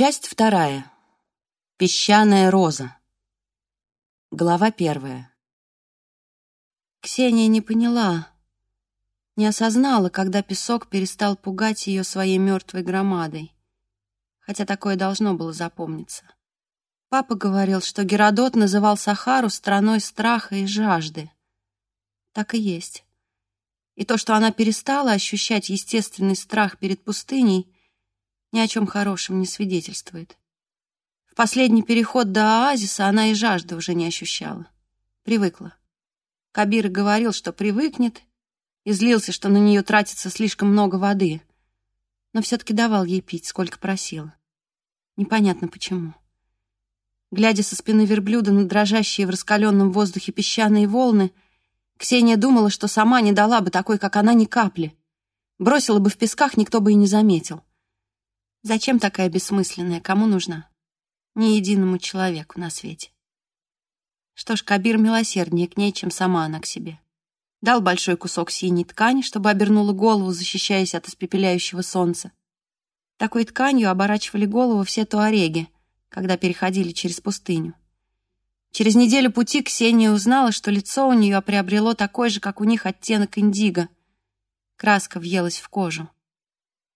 Часть вторая. Песчаная роза. Глава первая. Ксения не поняла, не осознала, когда песок перестал пугать ее своей мертвой громадой, хотя такое должно было запомниться. Папа говорил, что Геродот называл Сахару страной страха и жажды. Так и есть. И то, что она перестала ощущать естественный страх перед пустыней, ни о чем хорошем не свидетельствует. В последний переход до оазиса она и жажды уже не ощущала. Привыкла. Кабир говорил, что привыкнет, и злился, что на нее тратится слишком много воды, но все-таки давал ей пить, сколько просила. Непонятно почему. Глядя со спины верблюда на дрожащие в раскаленном воздухе песчаные волны, Ксения думала, что сама не дала бы такой, как она, ни капли. Бросила бы в песках, никто бы и не заметил. Зачем такая бессмысленная? Кому нужна? Ни единому человеку на свете. Что ж, Кабир милосерднее к ней, чем сама она к себе дал большой кусок синей ткани, чтобы обернула голову, защищаясь от испепеляющего солнца. Такой тканью оборачивали голову все туареги, когда переходили через пустыню. Через неделю пути Ксения узнала, что лицо у нее приобрело такой же, как у них, оттенок индиго. Краска въелась в кожу.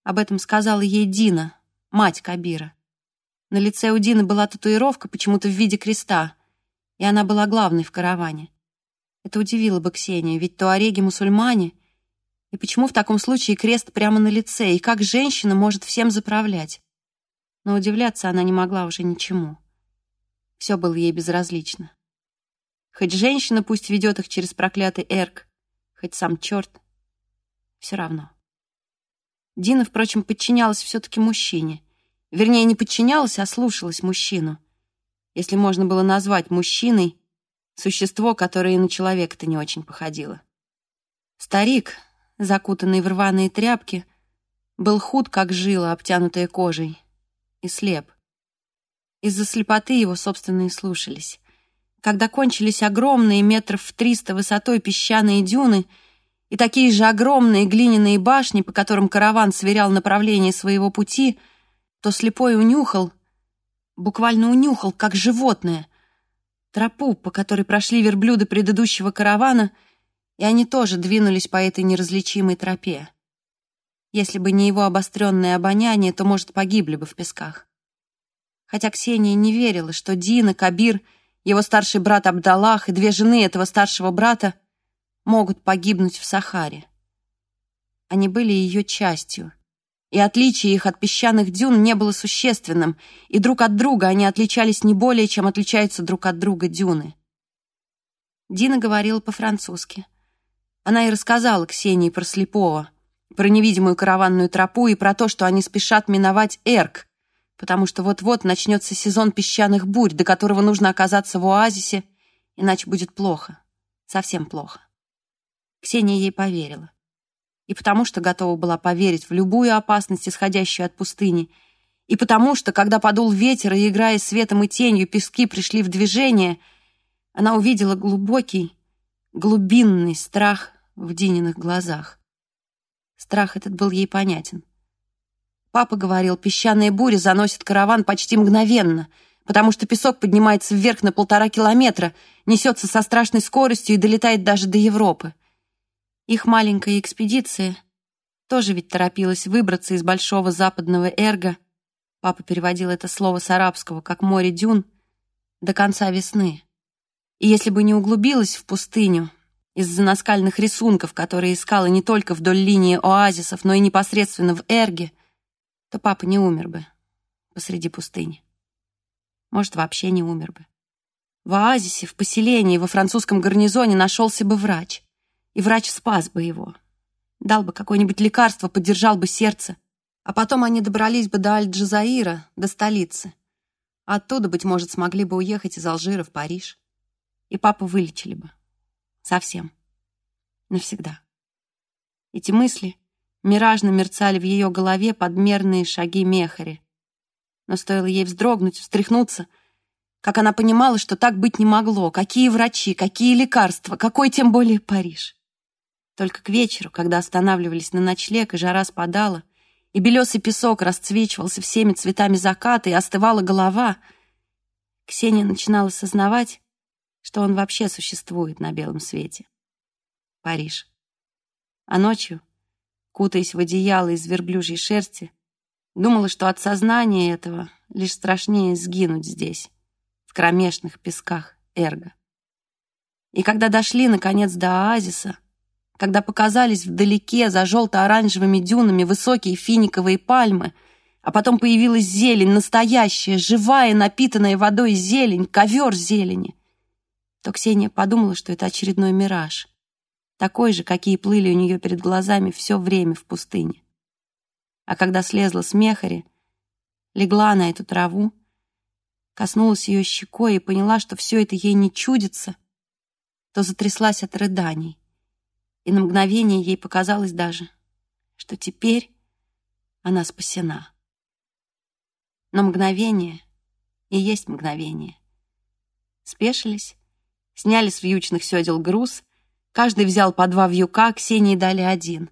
Об этом сказала ей Дина, мать Кабира. На лице у Дины была татуировка, почему-то в виде креста, и она была главной в караване. Это удивило бы Ксению, ведь туареги мусульмане. И почему в таком случае крест прямо на лице, и как женщина может всем заправлять? Но удивляться она не могла уже ничему. Все было ей безразлично. Хоть женщина пусть ведет их через проклятый эрк, хоть сам черт, все равно. Дина, впрочем, подчинялась все-таки мужчине. Вернее, не подчинялась, а слушалась мужчину. Если можно было назвать мужчиной Существо, которое и на человека-то не очень походило. Старик, закутанный в рваные тряпки, был худ, как жила, обтянутая кожей, и слеп. Из-за слепоты его, собственно, и слушались. Когда кончились огромные метров в триста высотой песчаные дюны и такие же огромные глиняные башни, по которым караван сверял направление своего пути, то слепой унюхал, буквально унюхал, как животное, тропу, по которой прошли верблюды предыдущего каравана, и они тоже двинулись по этой неразличимой тропе. Если бы не его обостренное обоняние, то, может, погибли бы в песках. Хотя Ксения не верила, что Дина, Кабир, его старший брат Абдаллах и две жены этого старшего брата могут погибнуть в Сахаре. Они были ее частью — и отличие их от песчаных дюн не было существенным, и друг от друга они отличались не более, чем отличаются друг от друга дюны. Дина говорила по-французски. Она и рассказала Ксении про слепого, про невидимую караванную тропу и про то, что они спешат миновать Эрк, потому что вот-вот начнется сезон песчаных бурь, до которого нужно оказаться в оазисе, иначе будет плохо, совсем плохо. Ксения ей поверила и потому что готова была поверить в любую опасность, исходящую от пустыни, и потому что, когда подул ветер и, играя светом и тенью, пески пришли в движение, она увидела глубокий, глубинный страх в Дининых глазах. Страх этот был ей понятен. Папа говорил, песчаные бури заносят караван почти мгновенно, потому что песок поднимается вверх на полтора километра, несется со страшной скоростью и долетает даже до Европы. Их маленькая экспедиция тоже ведь торопилась выбраться из большого западного эрга, папа переводил это слово с арабского, как море дюн, до конца весны. И если бы не углубилась в пустыню из-за наскальных рисунков, которые искала не только вдоль линии оазисов, но и непосредственно в эрге, то папа не умер бы посреди пустыни. Может, вообще не умер бы. В оазисе, в поселении, во французском гарнизоне нашелся бы врач и врач спас бы его. Дал бы какое-нибудь лекарство, поддержал бы сердце. А потом они добрались бы до Аль-Джазаира, до столицы. Оттуда, быть может, смогли бы уехать из Алжира в Париж. И папу вылечили бы. Совсем. Навсегда. Эти мысли миражно мерцали в ее голове подмерные шаги Мехари. Но стоило ей вздрогнуть, встряхнуться, как она понимала, что так быть не могло. Какие врачи, какие лекарства, какой тем более Париж. Только к вечеру, когда останавливались на ночлег и жара спадала, и белесый песок расцвечивался всеми цветами заката, и остывала голова, Ксения начинала сознавать, что он вообще существует на белом свете. Париж. А ночью, кутаясь в одеяло из верблюжьей шерсти, думала, что от сознания этого лишь страшнее сгинуть здесь, в кромешных песках Эрго. И когда дошли, наконец, до оазиса, когда показались вдалеке за желто-оранжевыми дюнами высокие финиковые пальмы, а потом появилась зелень, настоящая, живая, напитанная водой зелень, ковер зелени, то Ксения подумала, что это очередной мираж, такой же, какие плыли у нее перед глазами все время в пустыне. А когда слезла с мехари, легла на эту траву, коснулась ее щекой и поняла, что все это ей не чудится, то затряслась от рыданий. И на мгновение ей показалось даже, что теперь она спасена. Но мгновение и есть мгновение. Спешились, сняли с вьючных седел груз, каждый взял по два вьюка, Ксении дали один.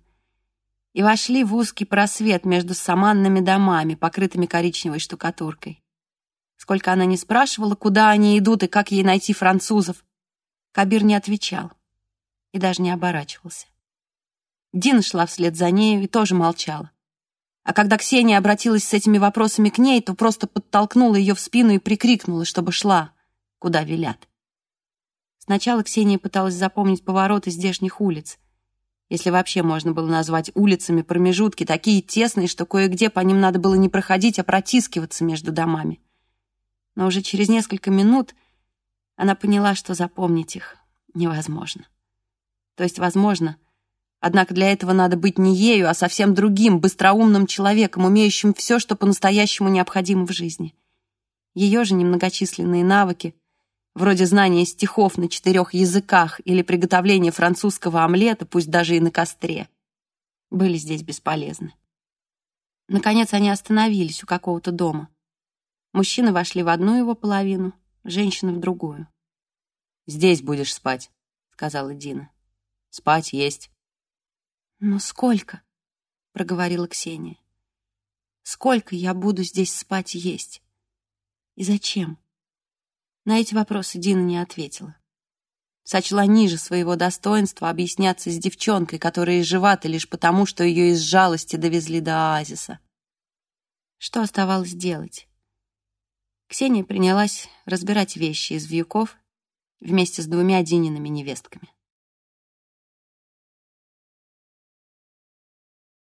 И вошли в узкий просвет между саманными домами, покрытыми коричневой штукатуркой. Сколько она не спрашивала, куда они идут и как ей найти французов, Кабир не отвечал и даже не оборачивался. Дина шла вслед за нею и тоже молчала. А когда Ксения обратилась с этими вопросами к ней, то просто подтолкнула ее в спину и прикрикнула, чтобы шла, куда велят. Сначала Ксения пыталась запомнить повороты здешних улиц, если вообще можно было назвать улицами промежутки, такие тесные, что кое-где по ним надо было не проходить, а протискиваться между домами. Но уже через несколько минут она поняла, что запомнить их невозможно. То есть возможно, однако для этого надо быть не ею, а совсем другим, быстроумным человеком, умеющим все, что по-настоящему необходимо в жизни. Ее же немногочисленные навыки, вроде знания стихов на четырех языках или приготовления французского омлета, пусть даже и на костре, были здесь бесполезны. Наконец они остановились у какого-то дома. Мужчины вошли в одну его половину, женщины в другую. «Здесь будешь спать», — сказала Дина. «Спать есть». «Но сколько?» — проговорила Ксения. «Сколько я буду здесь спать есть? И зачем?» На эти вопросы Дина не ответила. Сочла ниже своего достоинства объясняться с девчонкой, которая изживата лишь потому, что ее из жалости довезли до оазиса. Что оставалось делать? Ксения принялась разбирать вещи из вьюков вместе с двумя Диниными невестками.